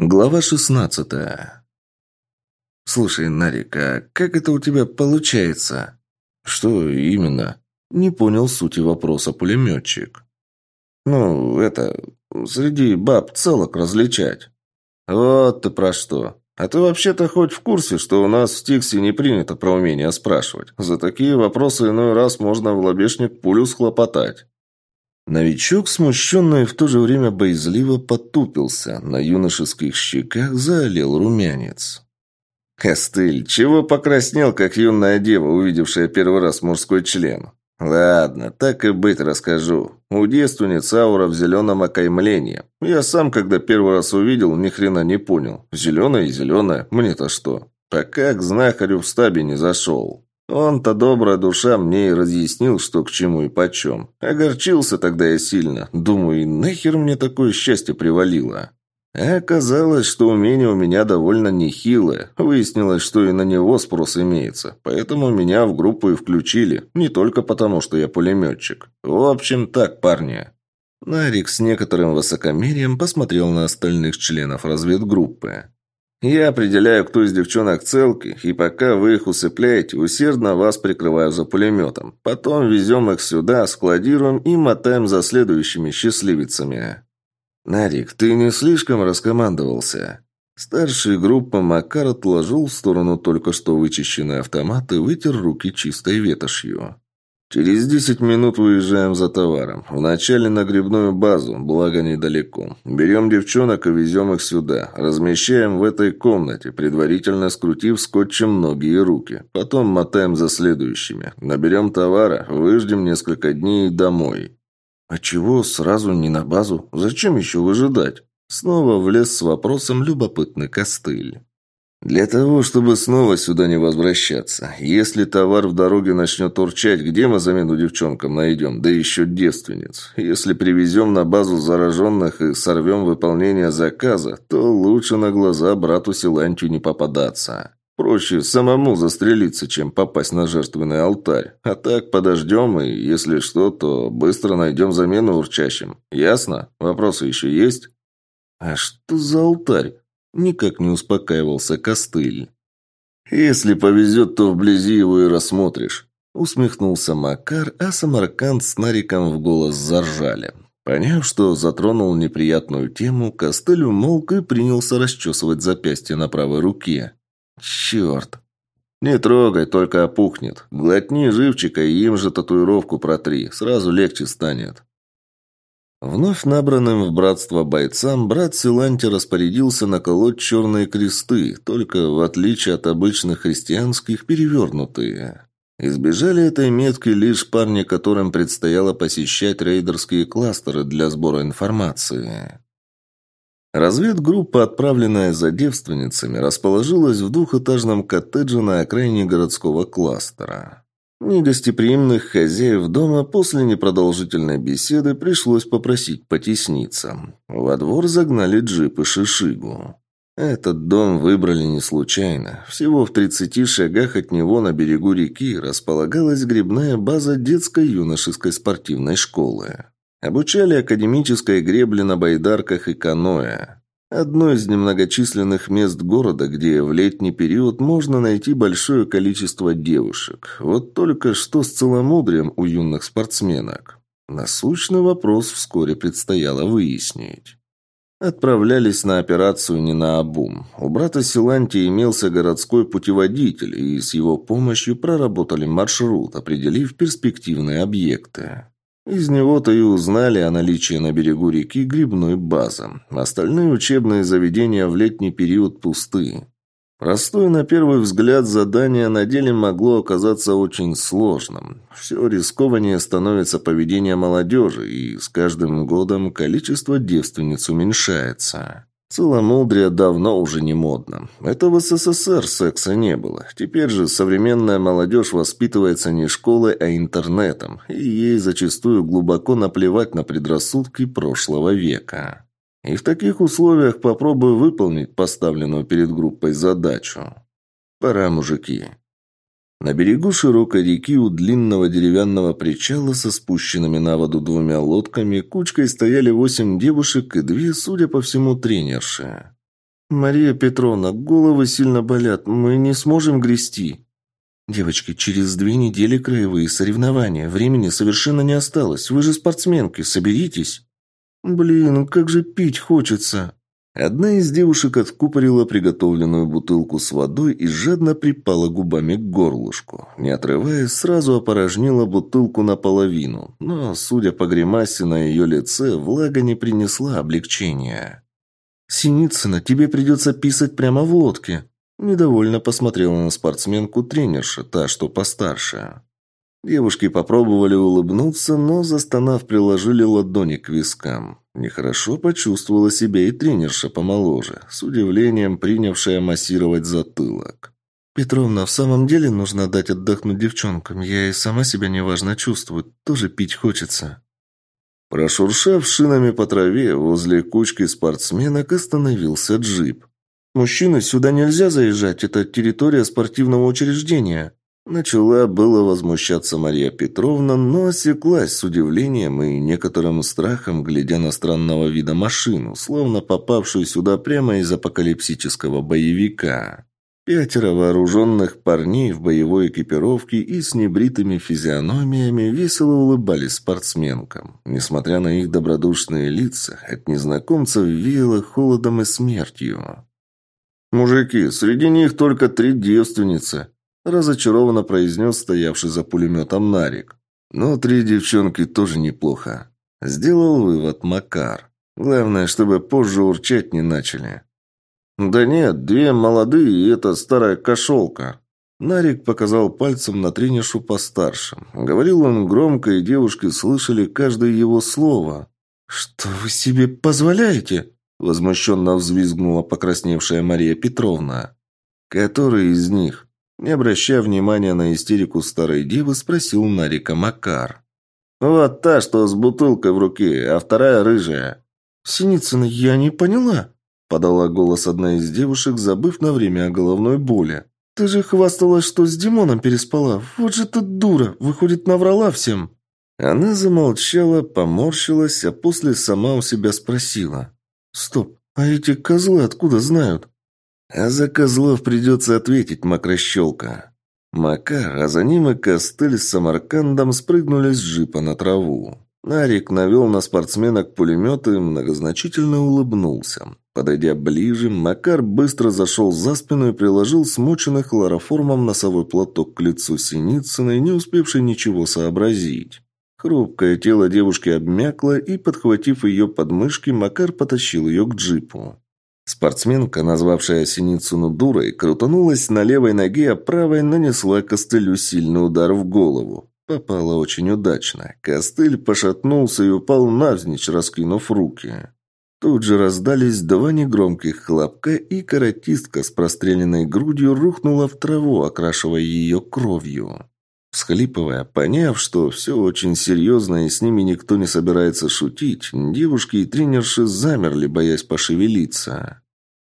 Глава шестнадцатая. «Слушай, Нарик, а как это у тебя получается?» «Что именно?» Не понял сути вопроса пулеметчик. «Ну, это... Среди баб целок различать». «Вот ты про что. А ты вообще-то хоть в курсе, что у нас в Стиксе не принято про умения спрашивать? За такие вопросы иной раз можно в лобешник пулю схлопотать». Новичок, смущенно и в то же время боязливо потупился. На юношеских щеках заолел румянец. «Костыль, чего покраснел, как юная дева, увидевшая первый раз мужской член?» «Ладно, так и быть расскажу. У девственниц аура в зеленом окаймлении. Я сам, когда первый раз увидел, ни хрена не понял. Зеленое и зеленое, мне-то что? Пока к знахарю в стабе не зашел. Он-то добрая душа мне и разъяснил, что к чему и почем. Огорчился тогда я сильно. Думаю, нахер мне такое счастье привалило?» А оказалось, что умение у меня довольно нехилое. Выяснилось, что и на него спрос имеется. Поэтому меня в группу и включили. Не только потому, что я пулеметчик. В общем, так, парни. Нарик с некоторым высокомерием посмотрел на остальных членов разведгруппы. «Я определяю, кто из девчонок целки, и пока вы их усыпляете, усердно вас прикрываю за пулеметом. Потом везем их сюда, складируем и мотаем за следующими счастливицами». «Нарик, ты не слишком раскомандовался?» Старший группа Макар отложил в сторону только что вычищенный автомат и вытер руки чистой ветошью. «Через десять минут выезжаем за товаром. Вначале на грибную базу, благо недалеко. Берем девчонок и везем их сюда. Размещаем в этой комнате, предварительно скрутив скотчем ноги и руки. Потом мотаем за следующими. Наберем товара, выждем несколько дней и домой. «А чего сразу не на базу? Зачем еще выжидать?» Снова влез с вопросом любопытный костыль. «Для того, чтобы снова сюда не возвращаться. Если товар в дороге начнет урчать, где мы замену девчонкам найдем? Да еще девственниц. Если привезем на базу зараженных и сорвем выполнение заказа, то лучше на глаза брату Силантию не попадаться». Проще самому застрелиться, чем попасть на жертвенный алтарь. А так подождем, и если что, то быстро найдем замену урчащим. Ясно? Вопросы еще есть? А что за алтарь? Никак не успокаивался Костыль. Если повезет, то вблизи его и рассмотришь. Усмехнулся Макар, а Самарканд с Нариком в голос заржали. Поняв, что затронул неприятную тему, Костыль умолк и принялся расчесывать запястье на правой руке. «Черт!» «Не трогай, только опухнет. Глотни живчика и им же татуировку протри. Сразу легче станет». Вновь набранным в братство бойцам брат Силанти распорядился наколоть черные кресты, только в отличие от обычных христианских перевернутые. Избежали этой метки лишь парни, которым предстояло посещать рейдерские кластеры для сбора информации. Разведгруппа, отправленная за девственницами, расположилась в двухэтажном коттедже на окраине городского кластера. Негостеприимных хозяев дома после непродолжительной беседы пришлось попросить потесниться. Во двор загнали джип и шишигу. Этот дом выбрали не случайно. Всего в 30 шагах от него на берегу реки располагалась грибная база детско-юношеской спортивной школы. Обучали академической гребле на байдарках и каноэ. Одно из немногочисленных мест города, где в летний период можно найти большое количество девушек. Вот только что с целомудрием у юных спортсменок. Насущный вопрос вскоре предстояло выяснить. Отправлялись на операцию не на обум. У брата Силанти имелся городской путеводитель, и с его помощью проработали маршрут, определив перспективные объекты. Из него-то и узнали о наличии на берегу реки грибной базы. Остальные учебные заведения в летний период пусты. Простое на первый взгляд задание на деле могло оказаться очень сложным. Все рискованнее становится поведение молодежи, и с каждым годом количество девственниц уменьшается. Целомудрие давно уже не модно. Это в СССР секса не было. Теперь же современная молодежь воспитывается не школой, а интернетом, и ей зачастую глубоко наплевать на предрассудки прошлого века. И в таких условиях попробую выполнить поставленную перед группой задачу. Пора, мужики. На берегу широкой реки у длинного деревянного причала со спущенными на воду двумя лодками кучкой стояли восемь девушек и две, судя по всему, тренерши. «Мария Петровна, головы сильно болят, мы не сможем грести». «Девочки, через две недели краевые соревнования. Времени совершенно не осталось. Вы же спортсменки, соберитесь». «Блин, как же пить хочется!» Одна из девушек откупорила приготовленную бутылку с водой и жадно припала губами к горлышку. Не отрываясь, сразу опорожнила бутылку наполовину, но, судя по гримасе на ее лице, влага не принесла облегчения. «Синицына, тебе придется писать прямо в лодке», Недовольно посмотрела на спортсменку тренерша, та, что постарше. Девушки попробовали улыбнуться, но, застонав, приложили ладони к вискам. Нехорошо почувствовала себя и тренерша помоложе, с удивлением принявшая массировать затылок. «Петровна, в самом деле нужно дать отдохнуть девчонкам. Я и сама себя неважно чувствую. Тоже пить хочется». Прошуршав шинами по траве, возле кучки спортсменок остановился джип. «Мужчины, сюда нельзя заезжать, это территория спортивного учреждения». Начала было возмущаться Мария Петровна, но осеклась с удивлением и некоторым страхом, глядя на странного вида машину, словно попавшую сюда прямо из апокалипсического боевика. Пятеро вооруженных парней в боевой экипировке и с небритыми физиономиями весело улыбались спортсменкам. Несмотря на их добродушные лица, от незнакомцев веяло холодом и смертью. «Мужики, среди них только три девственницы», – разочарованно произнес стоявший за пулеметом Нарик. «Но три девчонки тоже неплохо», – сделал вывод Макар. «Главное, чтобы позже урчать не начали». «Да нет, две молодые и эта старая кошелка». Нарик показал пальцем на тренершу постарше. Говорил он громко, и девушки слышали каждое его слово. «Что вы себе позволяете?» Возмущенно взвизгнула покрасневшая Мария Петровна. «Который из них?» Не обращая внимания на истерику старой девы, спросил Нарика Макар. «Вот та, что с бутылкой в руке, а вторая рыжая». «Синицына, я не поняла», – подала голос одна из девушек, забыв на время о головной боли. «Ты же хвасталась, что с Димоном переспала. Вот же ты дура, выходит, наврала всем». Она замолчала, поморщилась, а после сама у себя спросила. Стоп, а эти козлы откуда знают? А за козлов придется ответить, макрощелка. Макар, а за ним и Костыль с Самаркандом спрыгнули с джипа на траву. Нарик навел на спортсменок пулемет и многозначительно улыбнулся. Подойдя ближе, Макар быстро зашел за спину и приложил смоченный хлороформом носовой платок к лицу Синицыной, не успевшей ничего сообразить. Хрупкое тело девушки обмякло, и, подхватив ее подмышки, Макар потащил ее к джипу. Спортсменка, назвавшая Синицыну дурой, крутанулась на левой ноге, а правой нанесла костылю сильный удар в голову. Попала очень удачно. Костыль пошатнулся и упал навзничь, раскинув руки. Тут же раздались два негромких хлопка, и каратистка с простреленной грудью рухнула в траву, окрашивая ее кровью. Всхлипывая, поняв, что все очень серьезно и с ними никто не собирается шутить, девушки и тренерши замерли, боясь пошевелиться.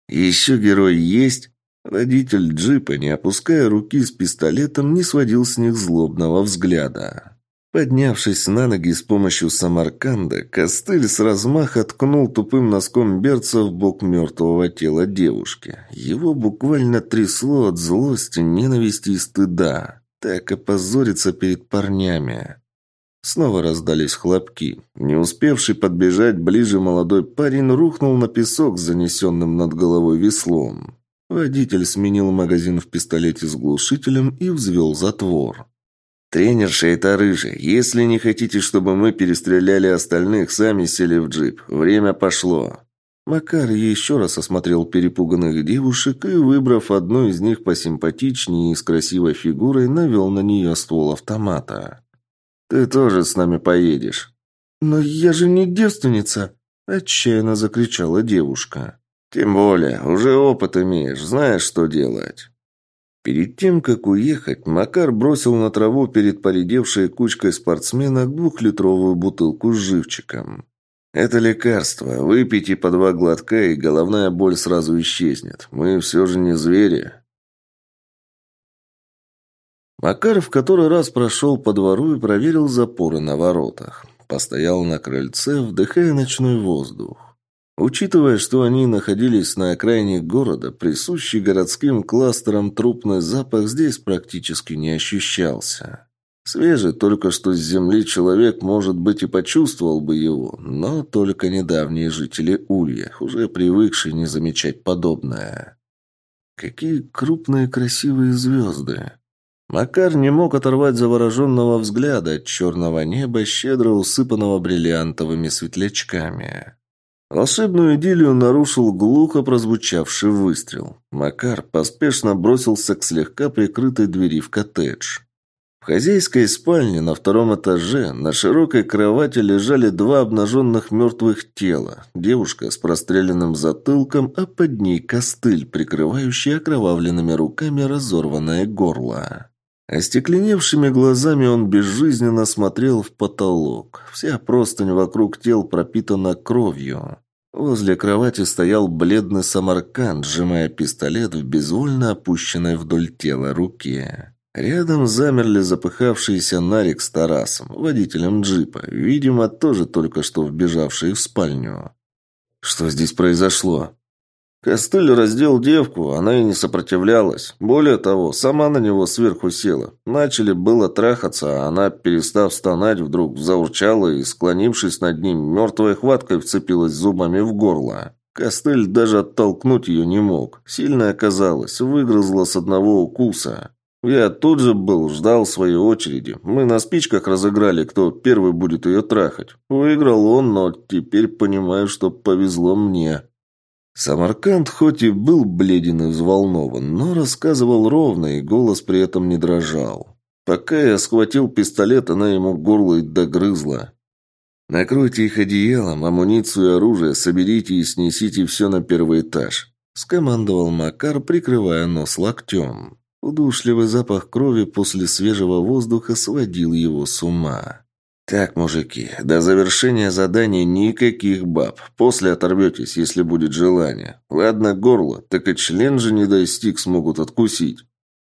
«Еще герой есть?» Родитель джипа, не опуская руки с пистолетом, не сводил с них злобного взгляда. Поднявшись на ноги с помощью самарканда, костыль с размаха ткнул тупым носком берца в бок мертвого тела девушки. Его буквально трясло от злости, ненависти и стыда. Так опозориться перед парнями. Снова раздались хлопки. Не успевший подбежать ближе молодой парень рухнул на песок с занесенным над головой веслом. Водитель сменил магазин в пистолете с глушителем и взвел затвор. «Тренерша, это рыжая. Если не хотите, чтобы мы перестреляли остальных, сами сели в джип. Время пошло». Макар еще раз осмотрел перепуганных девушек и, выбрав одну из них посимпатичнее и с красивой фигурой, навел на нее ствол автомата. «Ты тоже с нами поедешь». «Но я же не девственница!» – отчаянно закричала девушка. «Тем более, уже опыт имеешь, знаешь, что делать». Перед тем, как уехать, Макар бросил на траву перед поредевшей кучкой спортсменок двухлитровую бутылку с живчиком. «Это лекарство. Выпейте по два глотка, и головная боль сразу исчезнет. Мы все же не звери». Макаров который раз прошел по двору и проверил запоры на воротах. Постоял на крыльце, вдыхая ночной воздух. Учитывая, что они находились на окраине города, присущий городским кластерам трупный запах здесь практически не ощущался. Свежий, только что с земли человек, может быть, и почувствовал бы его, но только недавние жители Улья, уже привыкшие не замечать подобное. Какие крупные красивые звезды! Макар не мог оторвать завороженного взгляда от черного неба, щедро усыпанного бриллиантовыми светлячками. Волшебную идиллию нарушил глухо прозвучавший выстрел. Макар поспешно бросился к слегка прикрытой двери в коттедж. В хозяйской спальне на втором этаже на широкой кровати лежали два обнаженных мертвых тела. Девушка с простреленным затылком, а под ней костыль, прикрывающий окровавленными руками разорванное горло. Остекленевшими глазами он безжизненно смотрел в потолок. Вся простынь вокруг тел пропитана кровью. Возле кровати стоял бледный самарканд, сжимая пистолет в безвольно опущенной вдоль тела руке. Рядом замерли запыхавшиеся Нарик с Тарасом, водителем джипа, видимо, тоже только что вбежавшие в спальню. «Что здесь произошло?» Костыль раздел девку, она и не сопротивлялась. Более того, сама на него сверху села. Начали было трахаться, а она, перестав стонать, вдруг заурчала и, склонившись над ним, мертвой хваткой вцепилась зубами в горло. Костыль даже оттолкнуть ее не мог. Сильно оказалось, выгрызла с одного укуса. Я тут же был, ждал своей очереди. Мы на спичках разыграли, кто первый будет ее трахать. Выиграл он, но теперь понимаю, что повезло мне. Самарканд хоть и был бледен и взволнован, но рассказывал ровно, и голос при этом не дрожал. Пока я схватил пистолет, она ему горло и догрызла. «Накройте их одеялом, амуницию и оружие, соберите и снесите все на первый этаж», – скомандовал Макар, прикрывая нос локтем. Удушливый запах крови после свежего воздуха сводил его с ума. «Так, мужики, до завершения задания никаких баб. После оторветесь, если будет желание. Ладно, горло, так и член же не достиг, смогут откусить».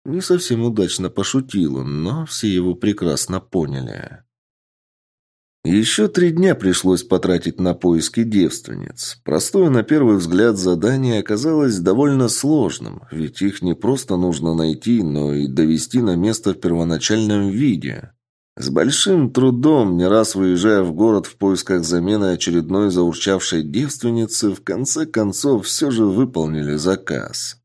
Не совсем удачно пошутил он, но все его прекрасно поняли. Еще три дня пришлось потратить на поиски девственниц. Простое на первый взгляд задание оказалось довольно сложным, ведь их не просто нужно найти, но и довести на место в первоначальном виде. С большим трудом, не раз выезжая в город в поисках замены очередной заурчавшей девственницы, в конце концов все же выполнили заказ.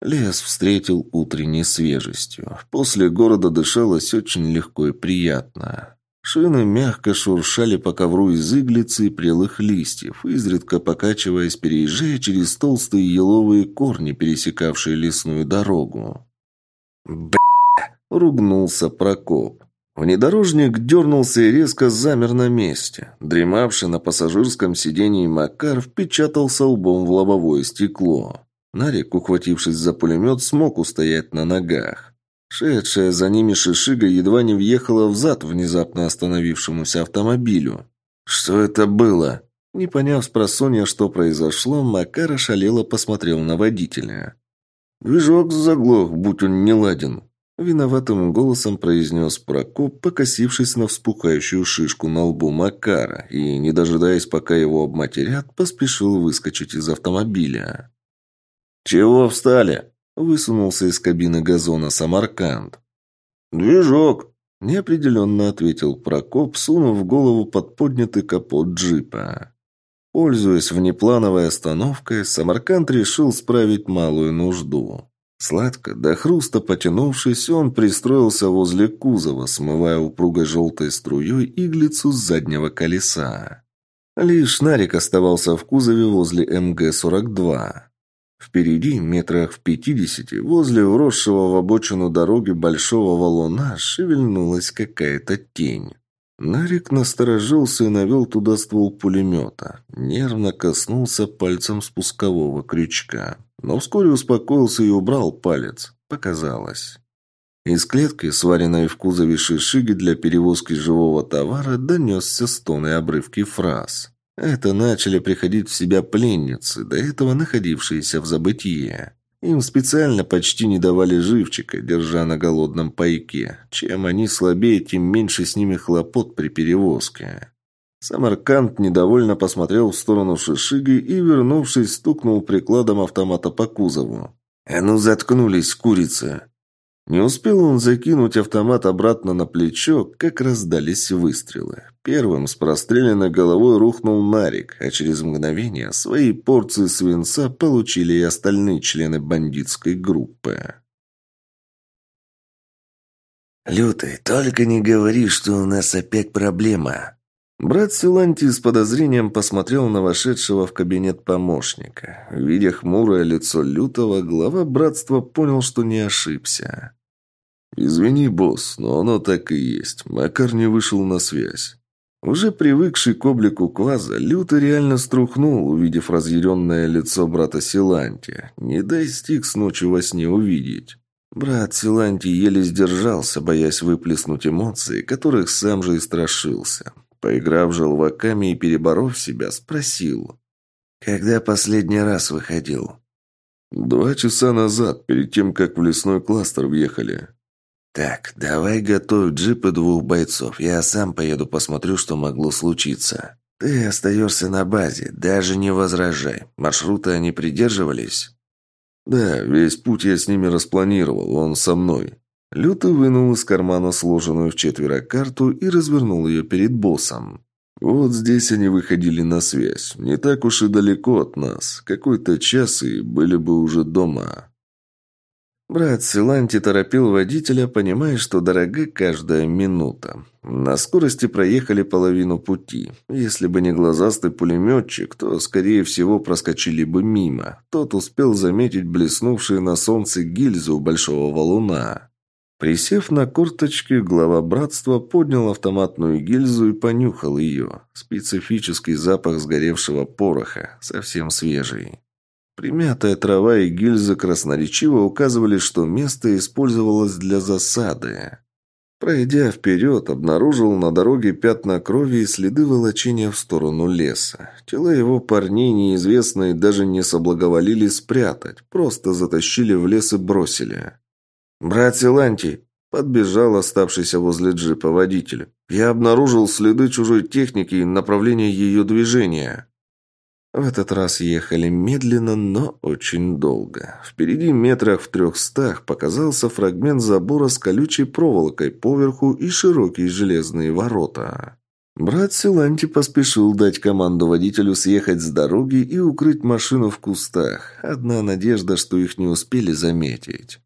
Лес встретил утренней свежестью. После города дышалось очень легко и приятно. Шины мягко шуршали по ковру из иглицы и прелых листьев, изредка покачиваясь, переезжая через толстые еловые корни, пересекавшие лесную дорогу. «Б***!» — ругнулся Прокоп. Внедорожник дернулся и резко замер на месте. Дремавший на пассажирском сидении Макар впечатался лбом в лобовое стекло. Нарик, ухватившись за пулемет, смог устоять на ногах. Шедшая за ними шишига едва не въехала в зад внезапно остановившемуся автомобилю. «Что это было?» Не поняв с просонья, что произошло, Макар ошалело посмотрел на водителя. «Движок заглох, будь он не ладен», Виноватым голосом произнес Прокоп, покосившись на вспухающую шишку на лбу Макара и, не дожидаясь, пока его обматерят, поспешил выскочить из автомобиля. «Чего встали?» – высунулся из кабины газона Самарканд. «Движок», – неопределенно ответил Прокоп, сунув голову под поднятый капот джипа. Пользуясь внеплановой остановкой, Самарканд решил справить малую нужду. Сладко, до хруста потянувшись, он пристроился возле кузова, смывая упругой желтой струей иглицу с заднего колеса. Лишь Нарик оставался в кузове возле МГ-42. Впереди, метрах в пятидесяти, возле вросшего в обочину дороги большого валуна, шевельнулась какая-то тень. Нарик насторожился и навел туда ствол пулемета. Нервно коснулся пальцем спускового крючка. Но вскоре успокоился и убрал палец. Показалось. Из клетки, сваренной в кузове шишиги для перевозки живого товара, донесся стон и обрывки фраз. Это начали приходить в себя пленницы, до этого находившиеся в забытие. Им специально почти не давали живчика, держа на голодном пайке. Чем они слабее, тем меньше с ними хлопот при перевозке. Самарканд недовольно посмотрел в сторону Шишиги и, вернувшись, стукнул прикладом автомата по кузову. «А ну заткнулись, курица!» Не успел он закинуть автомат обратно на плечо, как раздались выстрелы. Первым с простреленной головой рухнул Нарик, а через мгновение свои порции свинца получили и остальные члены бандитской группы. «Лютый, только не говори, что у нас опять проблема!» Брат Силанти с подозрением посмотрел на вошедшего в кабинет помощника. Видя хмурое лицо Лютого, глава братства понял, что не ошибся. «Извини, босс, но оно так и есть. Макар не вышел на связь». Уже привыкший к облику Кваза, Лютый реально струхнул, увидев разъяренное лицо брата Силанти. Не дай Стикс ночью во сне увидеть. Брат Силанти еле сдержался, боясь выплеснуть эмоции, которых сам же и страшился. Поиграв желваками и переборов себя, спросил. «Когда последний раз выходил?» «Два часа назад, перед тем, как в лесной кластер въехали». «Так, давай готовь джип и двух бойцов. Я сам поеду посмотрю, что могло случиться. Ты остаешься на базе, даже не возражай. Маршруты они придерживались?» «Да, весь путь я с ними распланировал, он со мной». Лютый вынул из кармана сложенную в четверо карту и развернул ее перед боссом. Вот здесь они выходили на связь. Не так уж и далеко от нас. Какой-то час и были бы уже дома. Брат Силанти торопил водителя, понимая, что дорога каждая минута. На скорости проехали половину пути. Если бы не глазастый пулеметчик, то, скорее всего, проскочили бы мимо. Тот успел заметить блеснувшие на солнце гильзы у большого валуна. Присев на корточки, глава братства поднял автоматную гильзу и понюхал ее. Специфический запах сгоревшего пороха, совсем свежий. Примятая трава и гильзы красноречиво указывали, что место использовалось для засады. Пройдя вперед, обнаружил на дороге пятна крови и следы волочения в сторону леса. Тела его парней неизвестные даже не соблаговолили спрятать, просто затащили в лес и бросили. «Брат Силанти!» – подбежал оставшийся возле джипа водитель. «Я обнаружил следы чужой техники и направление ее движения». В этот раз ехали медленно, но очень долго. Впереди метрах в трехстах показался фрагмент забора с колючей проволокой поверху и широкие железные ворота. Брат Силанти поспешил дать команду водителю съехать с дороги и укрыть машину в кустах. Одна надежда, что их не успели заметить.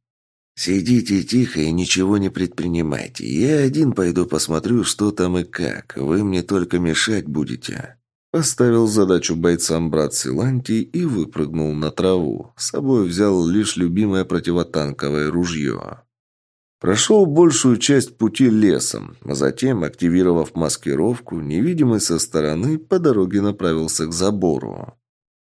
«Сидите тихо и ничего не предпринимайте. Я один пойду посмотрю, что там и как. Вы мне только мешать будете». Поставил задачу бойцам брат Силантий и выпрыгнул на траву. С собой взял лишь любимое противотанковое ружье. Прошел большую часть пути лесом, а затем, активировав маскировку, невидимый со стороны, по дороге направился к забору.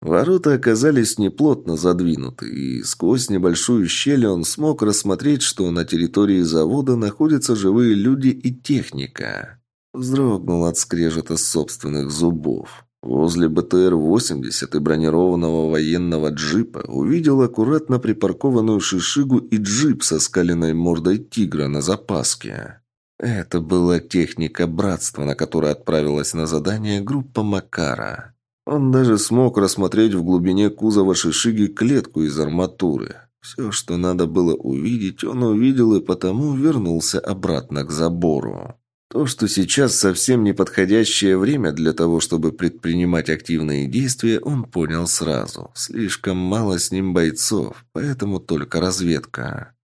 Ворота оказались неплотно задвинуты, и сквозь небольшую щель он смог рассмотреть, что на территории завода находятся живые люди и техника. Вздрогнул от скрежета собственных зубов. Возле БТР-80 и бронированного военного джипа увидел аккуратно припаркованную шишигу и джип со скаленной мордой тигра на запаске. Это была техника братства, на которой отправилась на задание группа Макара. Он даже смог рассмотреть в глубине кузова Шишиги клетку из арматуры. Все, что надо было увидеть, он увидел и потому вернулся обратно к забору. То, что сейчас совсем неподходящее время для того, чтобы предпринимать активные действия, он понял сразу. Слишком мало с ним бойцов, поэтому только разведка.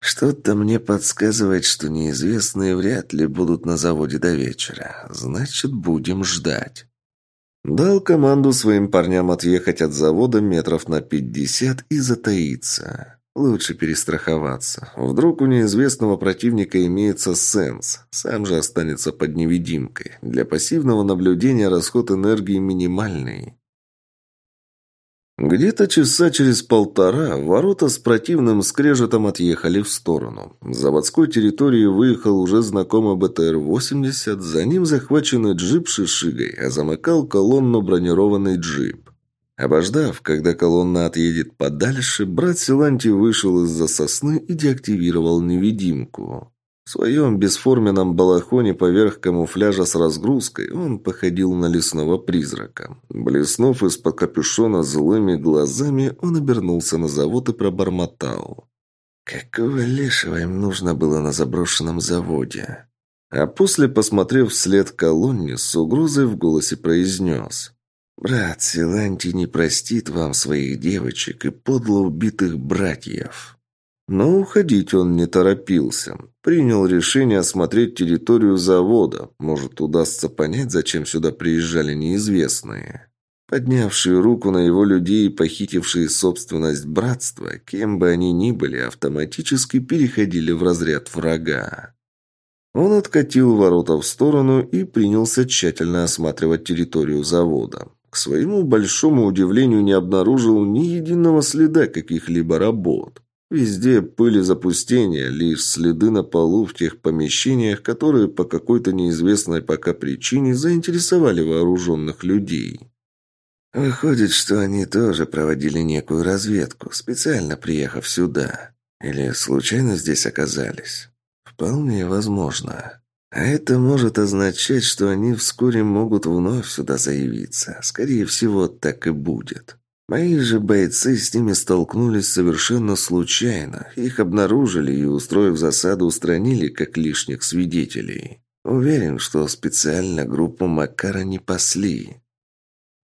Что-то мне подсказывает, что неизвестные вряд ли будут на заводе до вечера. Значит, будем ждать. Дал команду своим парням отъехать от завода метров на пятьдесят и затаиться. Лучше перестраховаться. Вдруг у неизвестного противника имеется сенс. Сам же останется под невидимкой. Для пассивного наблюдения расход энергии минимальный. Где-то часа через полтора ворота с противным скрежетом отъехали в сторону. С заводской территории выехал уже знакомый БТР-80, за ним захваченный джип шишигой, а замыкал колонну бронированный джип. Обождав, когда колонна отъедет подальше, брат Силанти вышел из-за сосны и деактивировал невидимку. В своем бесформенном балахоне поверх камуфляжа с разгрузкой он походил на лесного призрака. Блеснув из-под капюшона злыми глазами, он обернулся на завод и пробормотал. «Какого лешего им нужно было на заброшенном заводе?» А после, посмотрев вслед колонне, с угрозой в голосе произнес. «Брат Силанти не простит вам своих девочек и подло убитых братьев». Но уходить он не торопился. Принял решение осмотреть территорию завода. Может, удастся понять, зачем сюда приезжали неизвестные. Поднявшие руку на его людей и похитившие собственность братства, кем бы они ни были, автоматически переходили в разряд врага. Он откатил ворота в сторону и принялся тщательно осматривать территорию завода. К своему большому удивлению не обнаружил ни единого следа каких-либо работ. Везде пыль и запустение, лишь следы на полу в тех помещениях, которые по какой-то неизвестной пока причине заинтересовали вооруженных людей. Выходит, что они тоже проводили некую разведку, специально приехав сюда. Или случайно здесь оказались. Вполне возможно. А это может означать, что они вскоре могут вновь сюда заявиться. Скорее всего, так и будет. Мои же бойцы с ними столкнулись совершенно случайно. Их обнаружили и, устроив засаду, устранили как лишних свидетелей. Уверен, что специально группу Макара не пасли.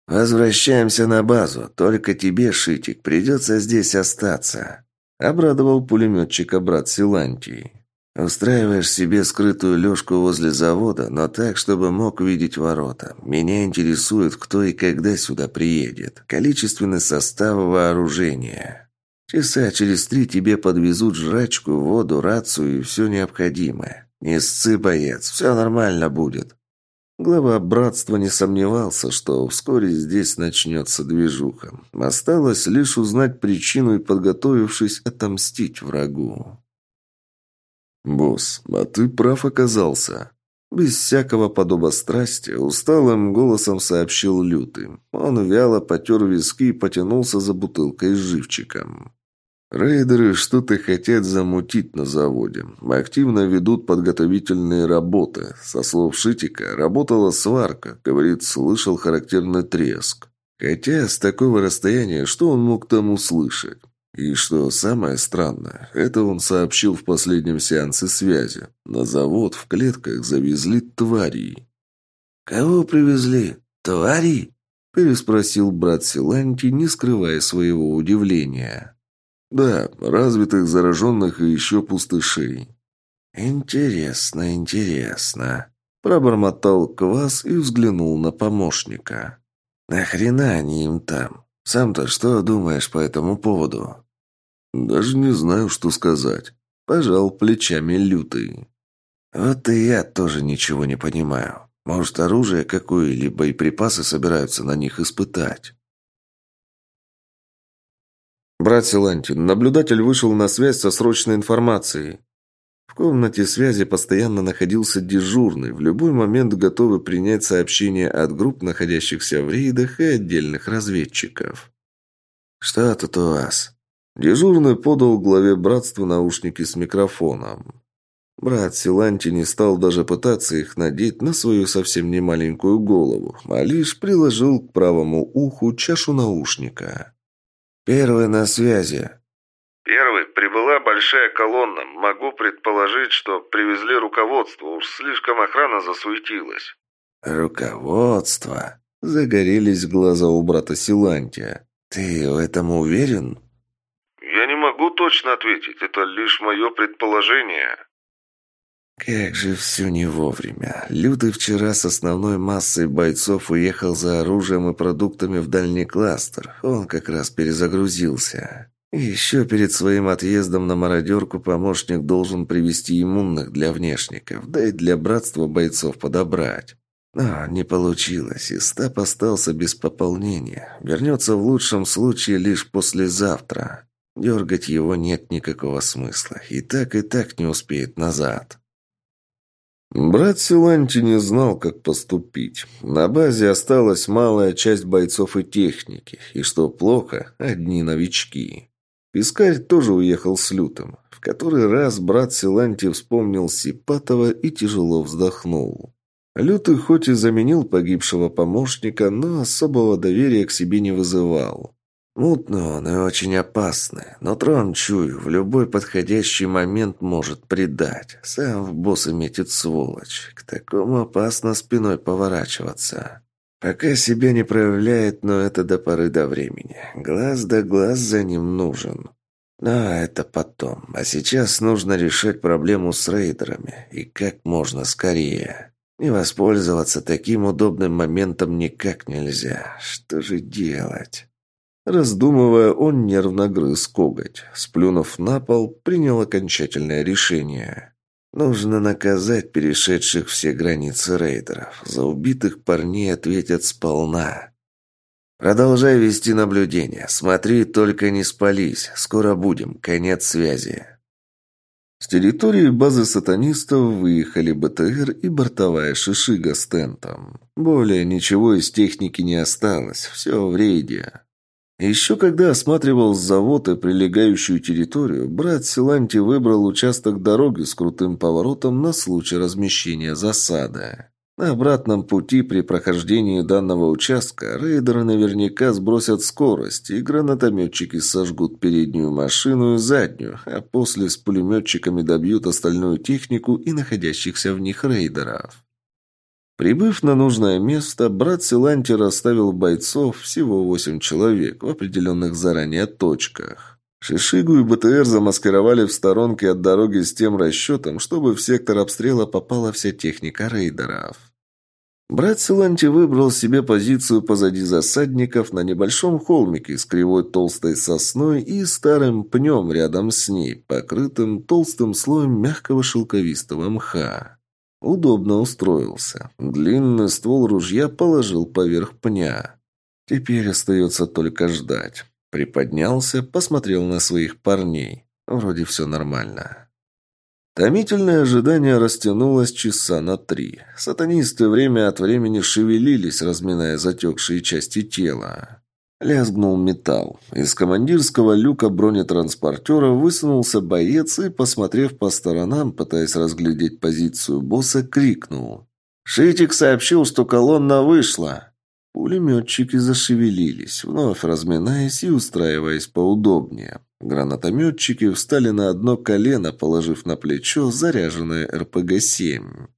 «Возвращаемся на базу. Только тебе, Шитик, придется здесь остаться», — обрадовал пулеметчика брат Силантий. Устраиваешь себе скрытую лёжку возле завода, но так, чтобы мог видеть ворота. Меня интересует, кто и когда сюда приедет. Количественный состав вооружения. Часа через три тебе подвезут жрачку, воду, рацию и все необходимое. Не сцы, боец, все нормально будет. Глава братства не сомневался, что вскоре здесь начнется движуха. Осталось лишь узнать причину и, подготовившись, отомстить врагу. «Босс, а ты прав оказался». Без всякого подобострастия усталым голосом сообщил Лютый. Он вяло потер виски и потянулся за бутылкой с живчиком. Рейдеры что-то хотят замутить на заводе. Активно ведут подготовительные работы. Со слов Шитика, работала сварка. Говорит, слышал характерный треск. Хотя с такого расстояния, что он мог там услышать? И что самое странное, это он сообщил в последнем сеансе связи. На завод в клетках завезли тварей. «Кого привезли? Тварей?» – переспросил брат Силанти, не скрывая своего удивления. «Да, развитых, зараженных и еще пустышей». «Интересно, интересно», – пробормотал Квас и взглянул на помощника. «Нахрена они им там? Сам-то что думаешь по этому поводу?» «Даже не знаю, что сказать». Пожал плечами лютый. «Вот и я тоже ничего не понимаю. Может, оружие какое или боеприпасы собираются на них испытать?» «Брат Силантин, наблюдатель вышел на связь со срочной информацией». В комнате связи постоянно находился дежурный, в любой момент готовый принять сообщения от групп, находящихся в рейдах и отдельных разведчиков. «Что тут у вас?» Дежурный подал главе братства наушники с микрофоном. Брат Силанти не стал даже пытаться их надеть на свою совсем не маленькую голову, а лишь приложил к правому уху чашу наушника. «Первый на связи». «Первый. Прибыла большая колонна. Могу предположить, что привезли руководство. Уж слишком охрана засуетилась». «Руководство?» Загорелись глаза у брата Силантия. «Ты в этом уверен?» Могу точно ответить. Это лишь мое предположение». Как же все не вовремя. Лютый вчера с основной массой бойцов уехал за оружием и продуктами в дальний кластер. Он как раз перезагрузился. Еще перед своим отъездом на мародерку помощник должен привести иммунных для внешников, да и для братства бойцов подобрать. Но не получилось, и стаб остался без пополнения. Вернется в лучшем случае лишь послезавтра. Дергать его нет никакого смысла. И так, и так не успеет назад. Брат Силанти не знал, как поступить. На базе осталась малая часть бойцов и техники. И что плохо, одни новички. Пискарь тоже уехал с Лютым. В который раз брат Силанти вспомнил Сипатова и тяжело вздохнул. Лютый хоть и заменил погибшего помощника, но особого доверия к себе не вызывал. Мутный он и очень опасный, но трон чую, в любой подходящий момент может предать. Сам в босс метит сволочь. К такому опасно спиной поворачиваться. Пока себя не проявляет, но это до поры до времени. Глаз да глаз за ним нужен. Но это потом. А сейчас нужно решать проблему с рейдерами. И как можно скорее. Не воспользоваться таким удобным моментом никак нельзя. Что же делать? Раздумывая, он нервно грыз коготь. Сплюнув на пол, принял окончательное решение. Нужно наказать перешедших все границы рейдеров. За убитых парней ответят сполна. Продолжай вести наблюдение. Смотри, только не спались. Скоро будем. Конец связи. С территории базы сатанистов выехали БТР и бортовая шишига с тентом. Более ничего из техники не осталось. Все в рейде. Еще когда осматривал завод и прилегающую территорию, брат Силанти выбрал участок дороги с крутым поворотом на случай размещения засады. На обратном пути при прохождении данного участка рейдеры наверняка сбросят скорость, и гранатометчики сожгут переднюю машину и заднюю, а после с пулеметчиками добьют остальную технику и находящихся в них рейдеров. Прибыв на нужное место, брат Силанти расставил бойцов, всего восемь человек, в определенных заранее точках. Шишигу и БТР замаскировали в сторонке от дороги с тем расчетом, чтобы в сектор обстрела попала вся техника рейдеров. Брат Силанти выбрал себе позицию позади засадников на небольшом холмике с кривой толстой сосной и старым пнем рядом с ней, покрытым толстым слоем мягкого шелковистого мха. Удобно устроился. Длинный ствол ружья положил поверх пня. Теперь остается только ждать. Приподнялся, посмотрел на своих парней. Вроде все нормально. Томительное ожидание растянулось часа на три. Сатанисты время от времени шевелились, разминая затекшие части тела. Лязгнул металл. Из командирского люка бронетранспортера высунулся боец и, посмотрев по сторонам, пытаясь разглядеть позицию босса, крикнул. «Шитик сообщил, что колонна вышла!» Пулеметчики зашевелились, вновь разминаясь и устраиваясь поудобнее. Гранатометчики встали на одно колено, положив на плечо заряженное РПГ-7.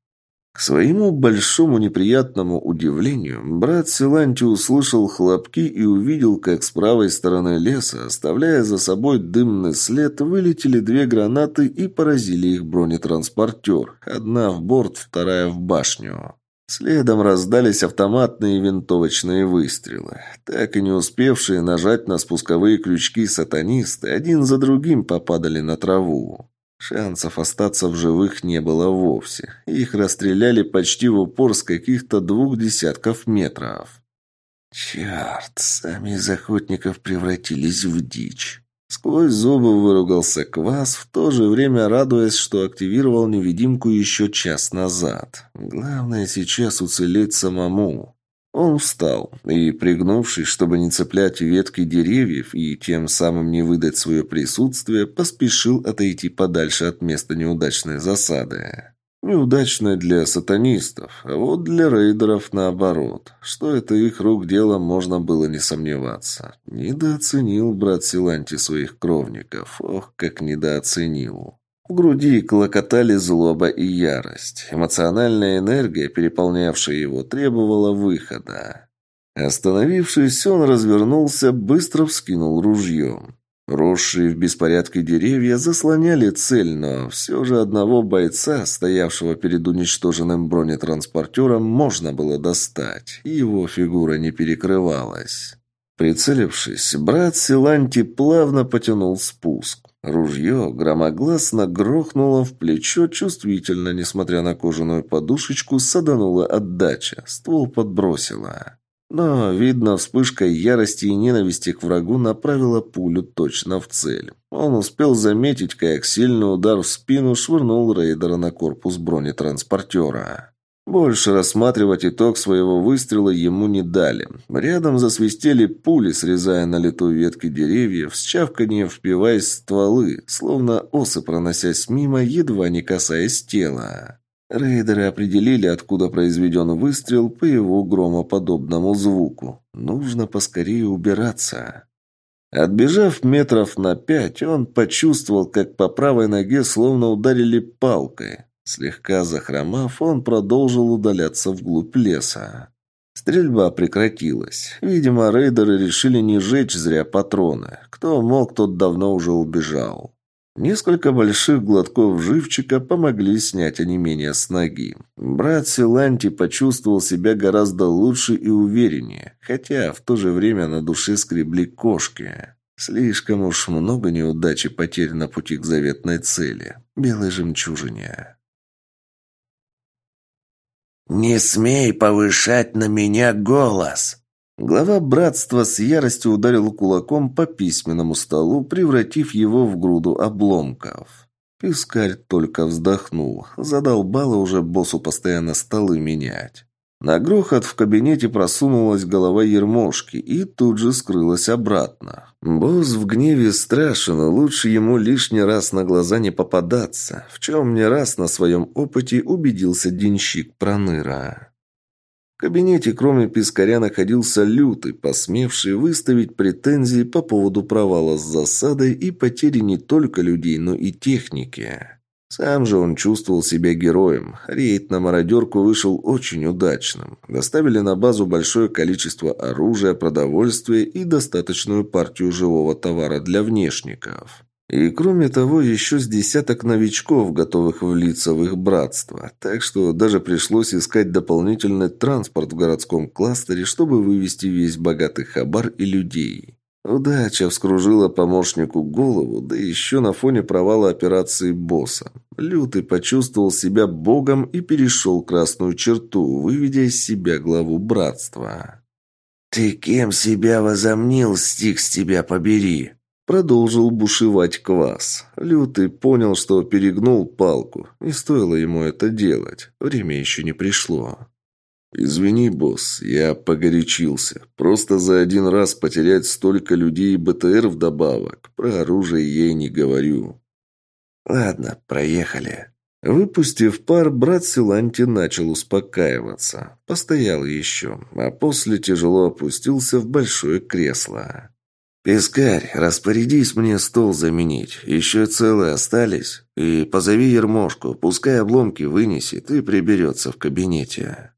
К своему большому неприятному удивлению, брат Силанти услышал хлопки и увидел, как с правой стороны леса, оставляя за собой дымный след, вылетели две гранаты и поразили их бронетранспортер. Одна в борт, вторая в башню. Следом раздались автоматные винтовочные выстрелы. Так и не успевшие нажать на спусковые крючки сатанисты один за другим попадали на траву. Шансов остаться в живых не было вовсе. Их расстреляли почти в упор с каких-то двух десятков метров. Черт, сами из охотников превратились в дичь. Сквозь зубы выругался Квас, в то же время радуясь, что активировал невидимку еще час назад. Главное сейчас уцелеть самому. Он встал и, пригнувшись, чтобы не цеплять ветки деревьев и тем самым не выдать свое присутствие, поспешил отойти подальше от места неудачной засады. Неудачная для сатанистов, а вот для рейдеров наоборот. Что это их рук дело, можно было не сомневаться. Недооценил брат Силанти своих кровников. Ох, как недооценил. В груди клокотали злоба и ярость. Эмоциональная энергия, переполнявшая его, требовала выхода. Остановившись, он развернулся, быстро вскинул ружье. Росшие в беспорядке деревья заслоняли цель, но все же одного бойца, стоявшего перед уничтоженным бронетранспортером, можно было достать, и его фигура не перекрывалась. Прицелившись, брат Силанти плавно потянул спуск. Ружье громогласно грохнуло в плечо, чувствительно, несмотря на кожаную подушечку, саданула отдача, ствол подбросила. Но, видно, вспышка ярости и ненависти к врагу направила пулю точно в цель. Он успел заметить, как сильный удар в спину швырнул рейдера на корпус бронетранспортера. Больше рассматривать итог своего выстрела ему не дали. Рядом засвистели пули, срезая на лету ветки деревьев, с чавканьем впиваясь в стволы, словно осы, проносясь мимо, едва не касаясь тела. Рейдеры определили, откуда произведен выстрел по его громоподобному звуку. Нужно поскорее убираться. Отбежав метров на пять, он почувствовал, как по правой ноге словно ударили палкой. Слегка захромав, он продолжил удаляться вглубь леса. Стрельба прекратилась. Видимо, рейдеры решили не жечь зря патроны. Кто мог, тот давно уже убежал. Несколько больших глотков живчика помогли снять онемение с ноги. Брат Силанти почувствовал себя гораздо лучше и увереннее, хотя в то же время на душе скребли кошки. Слишком уж много неудач и потерь на пути к заветной цели – белой жемчужине. «Не смей повышать на меня голос!» Глава братства с яростью ударил кулаком по письменному столу, превратив его в груду обломков. Пискарь только вздохнул. Задолбало уже боссу постоянно столы менять. На грохот в кабинете просунулась голова Ермошки и тут же скрылась обратно. Босс в гневе страшен, лучше ему лишний раз на глаза не попадаться, в чем не раз на своем опыте убедился денщик Проныра. В кабинете, кроме Пискаря, находился Лютый, посмевший выставить претензии по поводу провала с засадой и потери не только людей, но и техники. Сам же он чувствовал себя героем. Рейд на мародерку вышел очень удачным. Доставили на базу большое количество оружия, продовольствия и достаточную партию живого товара для внешников. И кроме того, еще с десяток новичков, готовых влиться в их братство. Так что даже пришлось искать дополнительный транспорт в городском кластере, чтобы вывести весь богатый хабар и людей. Удача вскружила помощнику голову, да еще на фоне провала операции босса. Лютый почувствовал себя богом и перешел красную черту, выведя из себя главу братства. «Ты кем себя возомнил, стих с тебя побери?» Продолжил бушевать квас. Лютый понял, что перегнул палку. Не стоило ему это делать. Время еще не пришло. «Извини, босс, я погорячился. Просто за один раз потерять столько людей и БТР вдобавок. Про оружие и не говорю». «Ладно, проехали». Выпустив пар, брат Силанти начал успокаиваться. Постоял еще, а после тяжело опустился в большое кресло. «Пескарь, распорядись мне стол заменить. Еще целые остались. И позови Ермошку, пускай обломки вынесет и приберется в кабинете».